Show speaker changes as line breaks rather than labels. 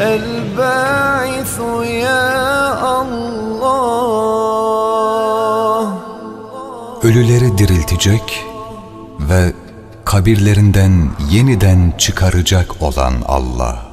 الباعث يا الله
Ölüleri diriltecek ve kabirlerinden yeniden çıkaracak olan Allah.